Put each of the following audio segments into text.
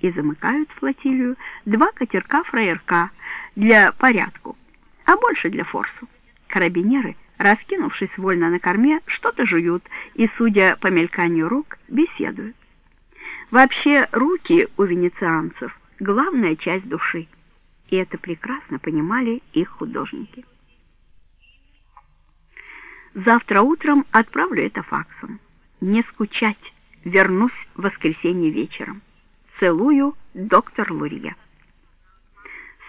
и замыкают флотилию два катерка фраерка для порядку, а больше для форсу. Карабинеры, раскинувшись вольно на корме, что-то жуют и, судя по мельканию рук, беседуют. Вообще, руки у венецианцев — главная часть души, и это прекрасно понимали их художники. Завтра утром отправлю это факсом. Не скучать, вернусь в воскресенье вечером. Целую, доктор Лурье.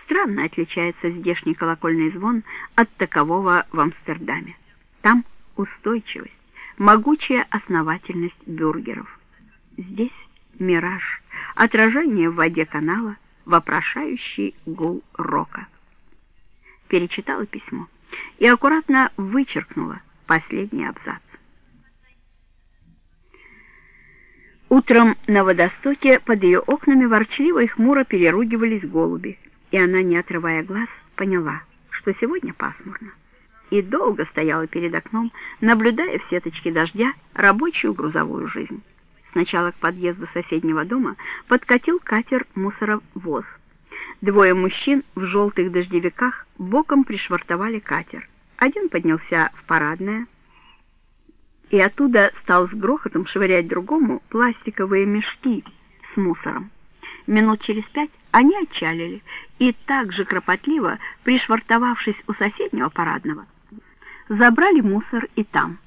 Странно отличается здешний колокольный звон от такового в Амстердаме. Там устойчивость, могучая основательность бюргеров. Здесь мираж, отражение в воде канала, вопрошающий гул рока. Перечитала письмо и аккуратно вычеркнула последний абзац. Утром на водостоке под ее окнами ворчливо и хмуро переругивались голуби, и она, не отрывая глаз, поняла, что сегодня пасмурно. И долго стояла перед окном, наблюдая в сеточке дождя рабочую грузовую жизнь. Сначала к подъезду соседнего дома подкатил катер-мусоровоз. Двое мужчин в желтых дождевиках боком пришвартовали катер. Один поднялся в парадное, и оттуда стал с грохотом швырять другому пластиковые мешки с мусором. Минут через пять они отчалили и так же кропотливо, пришвартовавшись у соседнего парадного, забрали мусор и там.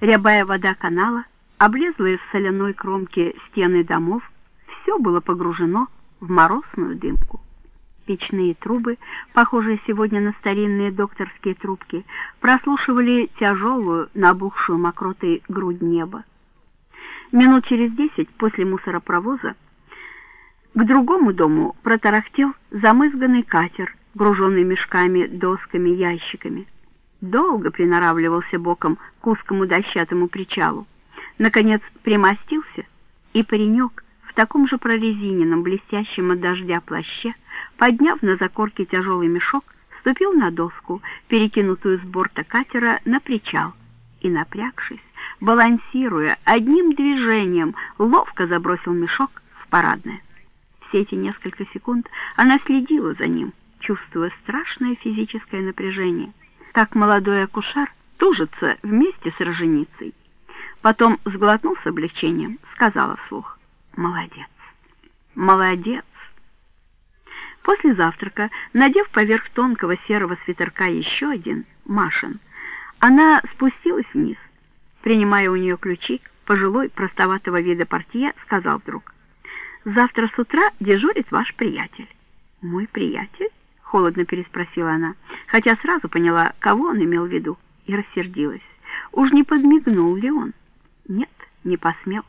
Рябая вода канала, облезлые в соляной кромке стены домов, все было погружено в морозную дымку. Печные трубы, похожие сегодня на старинные докторские трубки, прослушивали тяжелую, набухшую мокротой грудь неба. Минут через десять после мусоропровоза к другому дому протарахтел замызганный катер, груженный мешками, досками, ящиками. Долго приноравливался боком к узкому дощатому причалу. Наконец примостился, и паренек в таком же прорезиненном, блестящем от дождя плаще подняв на закорке тяжелый мешок, ступил на доску, перекинутую с борта катера на причал, и, напрягшись, балансируя одним движением, ловко забросил мешок в парадное. Все эти несколько секунд она следила за ним, чувствуя страшное физическое напряжение. Так молодой акушер тужится вместе с роженицей. Потом, сглотнув с облегчением, сказала вслух «Молодец, молодец». После завтрака, надев поверх тонкого серого свитерка еще один, Машин, она спустилась вниз. Принимая у нее ключи, пожилой, простоватого вида портье сказал вдруг, «Завтра с утра дежурит ваш приятель». «Мой приятель?» — холодно переспросила она, хотя сразу поняла, кого он имел в виду, и рассердилась. «Уж не подмигнул ли он?» «Нет, не посмел».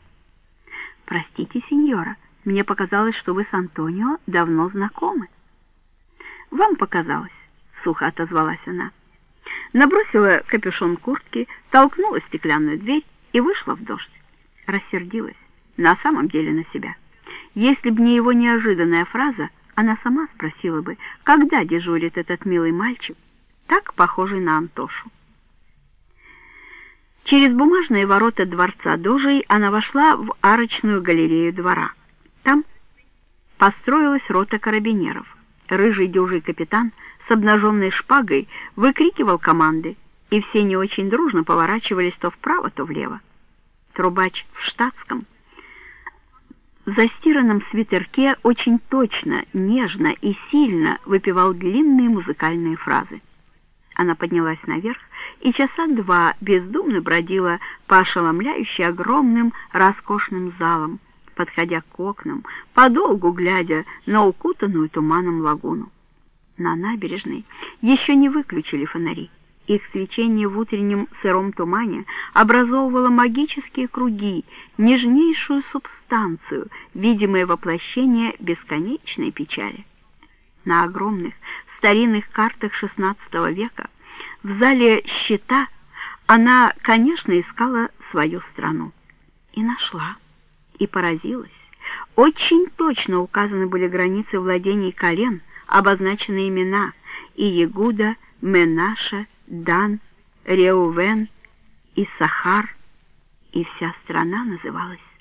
«Простите, сеньора, мне показалось, что вы с Антонио давно знакомы. Вам показалось, сухо отозвалась она. Набросила капюшон куртки, толкнула стеклянную дверь и вышла в дождь. Рассердилась, на самом деле на себя. Если б не его неожиданная фраза, она сама спросила бы, когда дежурит этот милый мальчик, так похожий на Антошу. Через бумажные ворота дворца Дожей она вошла в арочную галерею двора. Там построилась рота карабинеров. Рыжий дюжий капитан с обнаженной шпагой выкрикивал команды, и все не очень дружно поворачивались то вправо, то влево. Трубач в штатском, в застиранном свитерке очень точно, нежно и сильно выпевал длинные музыкальные фразы. Она поднялась наверх и часа два бездумно бродила по ошеломляюще огромным роскошным залам, подходя к окнам, подолгу глядя на укутанную туманом лагуну. На набережной еще не выключили фонари. Их свечение в утреннем сыром тумане образовывало магические круги, нежнейшую субстанцию, видимое воплощение бесконечной печали. На огромных старинных картах XVI века в зале щита она, конечно, искала свою страну. И нашла и поразилась. Очень точно указаны были границы владений колен, обозначены имена и Ягуда, Менаша, Дан, Реувен и Сахар, и вся страна называлась